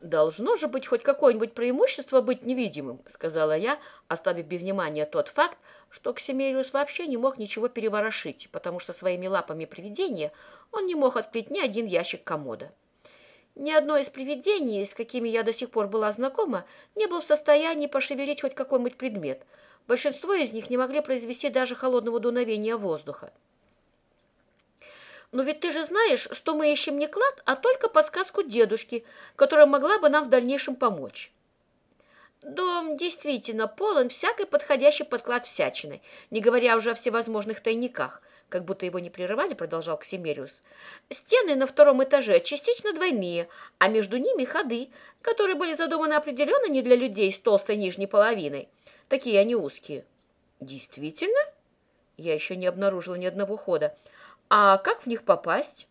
«Должно же быть хоть какое-нибудь преимущество быть невидимым», — сказала я, оставив без внимания тот факт, что Ксимериус вообще не мог ничего переворошить, потому что своими лапами привидения он не мог открыть ни один ящик комода. Ни одно из привидений, с какими я до сих пор была знакома, не был в состоянии пошевелить хоть какой-нибудь предмет. Большинство из них не могли произвести даже холодного дуновения воздуха. Но ведь ты же знаешь, что мы ищем не клад, а только подсказку дедушки, которая могла бы нам в дальнейшем помочь. Дом действительно полон всякой подходящей под клад всячины, не говоря уже о всевозможных тайниках, как будто его не прерывали, продолжал Ксимериус. Стены на втором этаже частично двойные, а между ними ходы, которые были задуманы определенно не для людей с толстой нижней половиной. Такие они узкие. Действительно? Я еще не обнаружила ни одного хода. А как в них попасть?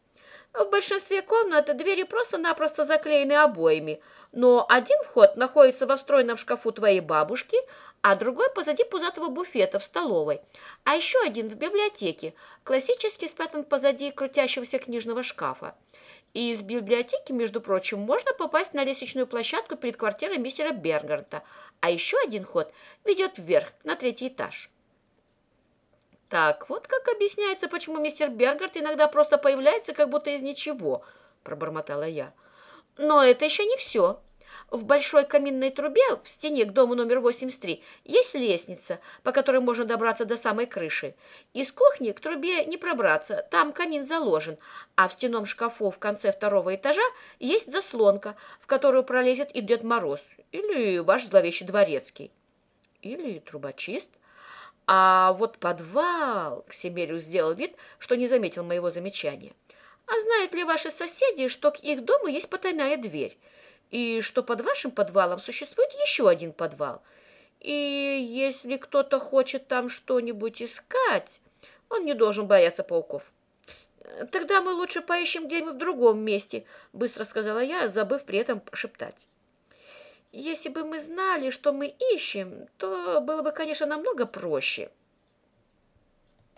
В большинстве комнат двери просто-напросто заклеены обоями, но один вход находится во встроенном шкафу твоей бабушки, а другой позади пузатого буфета в столовой, а еще один в библиотеке, классически спрятан позади крутящегося книжного шкафа. И из библиотеки, между прочим, можно попасть на лестничную площадку перед квартирой мистера Бергарта, а еще один ход ведет вверх, на третий этаж. Так, вот как объясняется, почему мистер Бергард иногда просто появляется, как будто из ничего, пробормотала я. Но это еще не все. В большой каминной трубе в стене к дому номер 83 есть лестница, по которой можно добраться до самой крыши. Из кухни к трубе не пробраться, там камин заложен, а в стенном шкафу в конце второго этажа есть заслонка, в которую пролезет и Дед Мороз, или ваш зловещий дворецкий, или трубочист. А вот подвал, Ксимериус сделал вид, что не заметил моего замечания. А знают ли ваши соседи, что к их дому есть потайная дверь, и что под вашим подвалом существует еще один подвал? И если кто-то хочет там что-нибудь искать, он не должен бояться пауков. Тогда мы лучше поищем где-нибудь в другом месте, быстро сказала я, забыв при этом шептать. Если бы мы знали, что мы ищем, то было бы, конечно, намного проще.